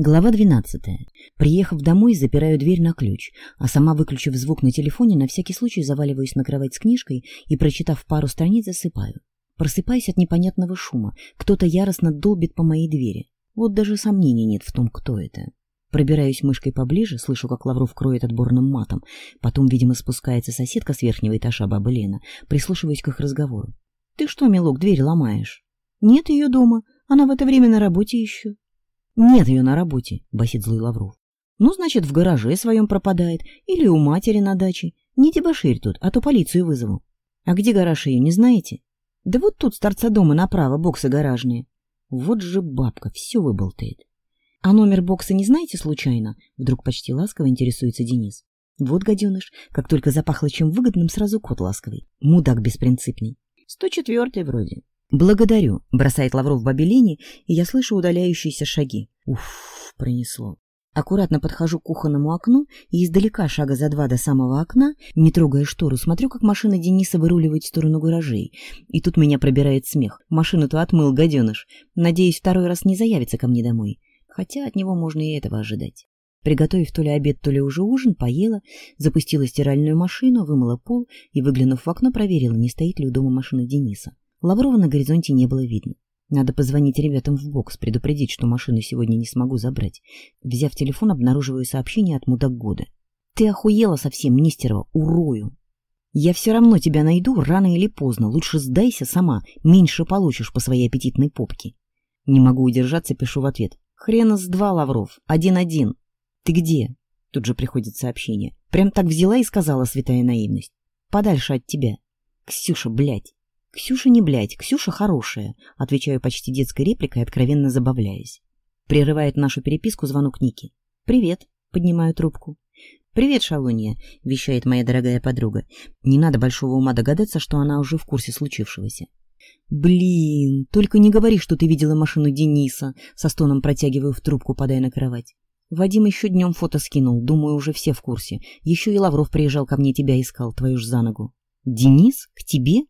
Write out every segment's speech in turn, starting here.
Глава 12. Приехав домой, запираю дверь на ключ, а сама, выключив звук на телефоне, на всякий случай заваливаюсь на кровать с книжкой и, прочитав пару страниц, засыпаю. Просыпаюсь от непонятного шума. Кто-то яростно долбит по моей двери. Вот даже сомнений нет в том, кто это. Пробираюсь мышкой поближе, слышу, как Лавров кроет отборным матом. Потом, видимо, спускается соседка с верхнего этажа баба Лена. Прислушиваюсь к их разговору. «Ты что, милок, дверь ломаешь?» «Нет ее дома. Она в это время на работе еще». Нет ее на работе, басит злой Лавров. Ну, значит, в гараже своем пропадает или у матери на даче. Не дебоширь тут, а то полицию вызову. А где гараж ее, не знаете? Да вот тут с торца дома направо боксы гаражные. Вот же бабка, все выболтает. А номер бокса не знаете случайно? Вдруг почти ласково интересуется Денис. Вот гаденыш, как только запахло чем выгодным, сразу кот ласковый. Мудак беспринципный. Сто четвертый вроде. «Благодарю», — бросает Лавров в Бабелини, и я слышу удаляющиеся шаги. Уф, пронесло. Аккуратно подхожу к кухонному окну и издалека, шага за два до самого окна, не трогая штору, смотрю, как машина Дениса выруливает в сторону гаражей. И тут меня пробирает смех. Машину-то отмыл, гаденыш. Надеюсь, второй раз не заявится ко мне домой. Хотя от него можно и этого ожидать. Приготовив то ли обед, то ли уже ужин, поела, запустила стиральную машину, вымыла пол и, выглянув в окно, проверила, не стоит ли у дома машина Дениса. Лаврова на горизонте не было видно. Надо позвонить ребятам в бокс, предупредить, что машину сегодня не смогу забрать. Взяв телефон, обнаруживаю сообщение от мудак года. «Ты охуела совсем, Нестерова, урою!» «Я все равно тебя найду, рано или поздно. Лучше сдайся сама, меньше получишь по своей аппетитной попке». Не могу удержаться, пишу в ответ. «Хрена с два, Лавров, один-один». «Ты где?» Тут же приходит сообщение. Прям так взяла и сказала святая наивность. «Подальше от тебя». «Ксюша, блядь, «Ксюша не блядь, Ксюша хорошая», — отвечаю почти детской репликой, откровенно забавляясь. Прерывает нашу переписку звонок Ники. «Привет», — поднимаю трубку. «Привет, шалунья», — вещает моя дорогая подруга. Не надо большого ума догадаться, что она уже в курсе случившегося. «Блин, только не говори, что ты видела машину Дениса», — со стоном протягиваю в трубку, падая на кровать. «Вадим еще днем фото скинул, думаю, уже все в курсе. Еще и Лавров приезжал ко мне, тебя искал, твою ж за ногу». «Денис? К тебе?»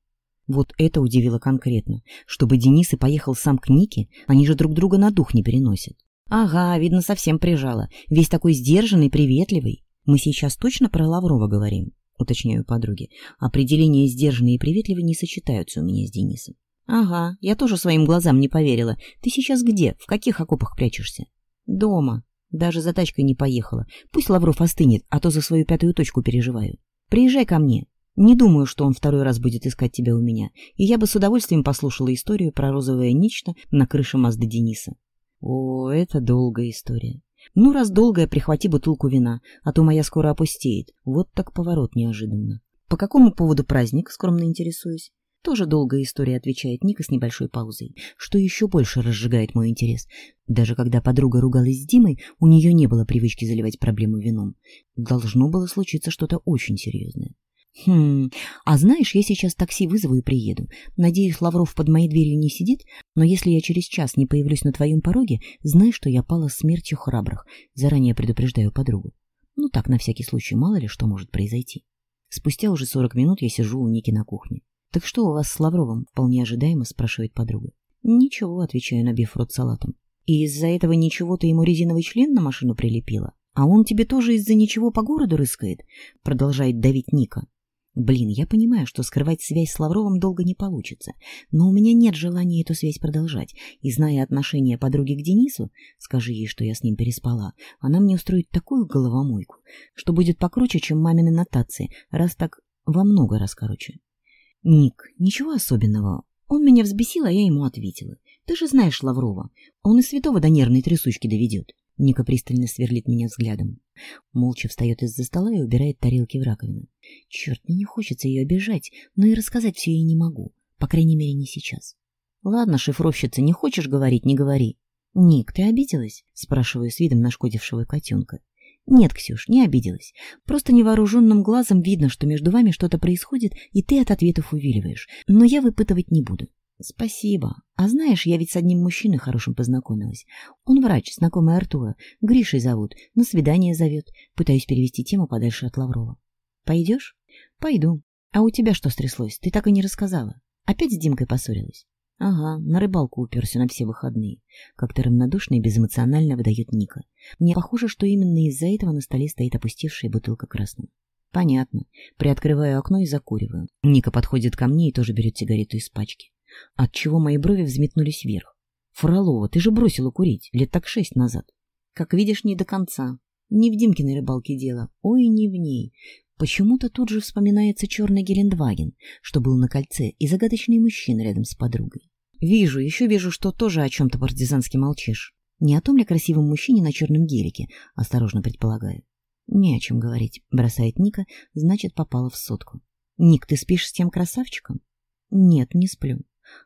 Вот это удивило конкретно. Чтобы Денис и поехал сам к Нике, они же друг друга на дух не переносят. Ага, видно, совсем прижала. Весь такой сдержанный, приветливый. Мы сейчас точно про Лаврова говорим, уточняю подруге. Определения сдержанный и приветливый не сочетаются у меня с Денисом. Ага, я тоже своим глазам не поверила. Ты сейчас где? В каких окопах прячешься? Дома. Даже за тачкой не поехала. Пусть Лавров остынет, а то за свою пятую точку переживаю. Приезжай ко мне, не думаю, что он второй раз будет искать тебя у меня, и я бы с удовольствием послушала историю про розовое нечто на крыше Мазды Дениса. О, это долгая история. Ну, раз долгая, прихвати бутылку вина, а то моя скоро опустеет. Вот так поворот неожиданно. По какому поводу праздник, скромно интересуюсь? Тоже долгая история, отвечает Ника с небольшой паузой, что еще больше разжигает мой интерес. Даже когда подруга ругалась с Димой, у нее не было привычки заливать проблему вином. Должно было случиться что-то очень серьезное. Хм, а знаешь, я сейчас такси вызову и приеду. Надеюсь, Лавров под моей дверью не сидит, но если я через час не появлюсь на твоем пороге, знай, что я пала смертью храбрых. Заранее предупреждаю подругу. Ну так, на всякий случай, мало ли что может произойти. Спустя уже сорок минут я сижу у Ники на кухне. «Так что у вас с Лавровым?» — вполне ожидаемо спрашивает подруга. «Ничего», — отвечаю, набив рот салатом. «И из-за этого ничего ты ему резиновый член на машину прилепила? А он тебе тоже из-за ничего по городу рыскает?» — продолжает давить Ника. Блин, я понимаю, что скрывать связь с Лавровым долго не получится, но у меня нет желания эту связь продолжать, и, зная отношение подруги к Денису, скажи ей, что я с ним переспала, она мне устроит такую головомойку, что будет покруче, чем мамины нотации, раз так во много раз короче. Ник, ничего особенного. Он меня взбесил, а я ему ответила. Ты же знаешь Лаврова, он и святого до нервной трясучки доведет. Ника пристально сверлит меня взглядом. Молча встает из-за стола и убирает тарелки в раковину. Черт, мне не хочется ее обижать, но и рассказать все ей не могу. По крайней мере, не сейчас. Ладно, шифровщица, не хочешь говорить, не говори. Ник, ты обиделась? Спрашиваю с видом нашкодившего котенка. Нет, Ксюш, не обиделась. Просто невооруженным глазом видно, что между вами что-то происходит, и ты от ответов увиливаешь. Но я выпытывать не буду. Спасибо. А знаешь, я ведь с одним мужчиной хорошим познакомилась. Он врач, знакомый Артура. Гришей зовут. На свидание зовет. Пытаюсь перевести тему подальше от Лаврова. Пойдешь? Пойду. А у тебя что стряслось? Ты так и не рассказала. Опять с Димкой поссорилась? Ага, на рыбалку уперся на все выходные. Как-то равнодушно и безэмоционально выдает Ника. Мне похоже, что именно из-за этого на столе стоит опустевшая бутылка красного. Понятно. Приоткрываю окно и закуриваю. Ника подходит ко мне и тоже берет сигарету из пачки. Отчего мои брови взметнулись вверх. Фролова, ты же бросила курить лет так шесть назад. Как видишь, не до конца. Не в Димкиной рыбалке дело. Ой, не в ней. Почему-то тут же вспоминается черный Гелендваген, что был на кольце, и загадочный мужчина рядом с подругой. Вижу, еще вижу, что тоже о чем-то партизански молчишь. Не о том ли красивом мужчине на черном гелике, осторожно предполагаю. Не о чем говорить, бросает Ника, значит, попала в сотку. Ник, ты спишь с тем красавчиком? Нет, не сплю.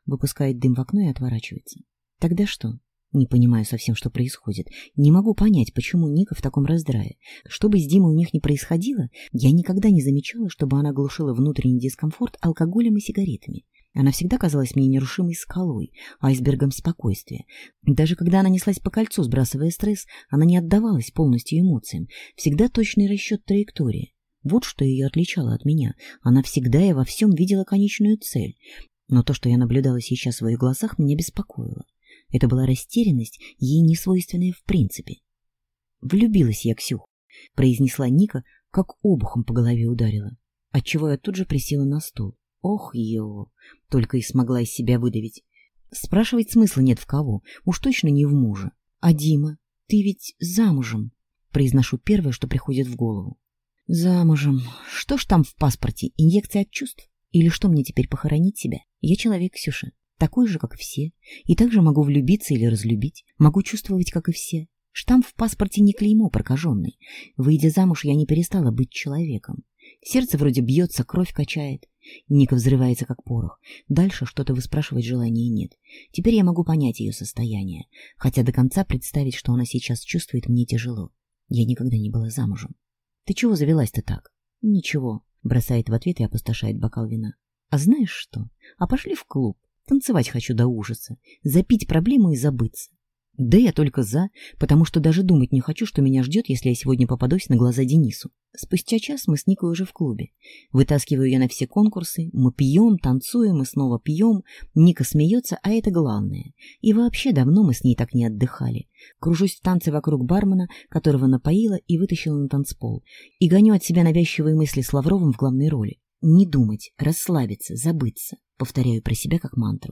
Выпускает дым в окно и отворачивается. Тогда что? Не понимаю совсем, что происходит. Не могу понять, почему Ника в таком раздрае. Что бы с Димой у них ни происходило, я никогда не замечала, чтобы она глушила внутренний дискомфорт алкоголем и сигаретами. Она всегда казалась мне нерушимой скалой, айсбергом спокойствия. Даже когда она неслась по кольцу, сбрасывая стресс, она не отдавалась полностью эмоциям. Всегда точный расчет траектории. Вот что ее отличало от меня. Она всегда и во всем видела конечную цель. Но то, что я наблюдала сейчас в ее глазах, меня беспокоило. Это была растерянность, ей не свойственная в принципе. «Влюбилась я, Ксюх», — произнесла Ника, как обухом по голове ударила, отчего я тут же присела на стул. «Ох, ё!» — только и смогла из себя выдавить. Спрашивать смысла нет в кого, уж точно не в мужа. А Дима, ты ведь замужем, произношу первое, что приходит в голову. Замужем. Что ж там в паспорте? Инъекция от чувств? Или что мне теперь похоронить себя? Я человек, Ксюша такой же, как все, и также могу влюбиться или разлюбить, могу чувствовать, как и все. Штамп в паспорте не клеймо прокаженный. Выйдя замуж, я не перестала быть человеком. Сердце вроде бьется, кровь качает. Ника взрывается, как порох. Дальше что-то выспрашивать желаний нет. Теперь я могу понять ее состояние, хотя до конца представить, что она сейчас чувствует, мне тяжело. Я никогда не была замужем. «Ты чего завелась-то так?» «Ничего», — бросает в ответ и опустошает бокал вина. «А знаешь что? А пошли в клуб. Танцевать хочу до ужаса, запить проблему и забыться. Да я только за, потому что даже думать не хочу, что меня ждет, если я сегодня попадусь на глаза Денису. Спустя час мы с Никой уже в клубе. Вытаскиваю я на все конкурсы, мы пьем, танцуем и снова пьем. Ника смеется, а это главное. И вообще давно мы с ней так не отдыхали. Кружусь в танце вокруг бармена, которого напоила и вытащила на танцпол. И гоню от себя навязчивые мысли с Лавровым в главной роли. Не думать, расслабиться, забыться. Повторяю про себя как мантру.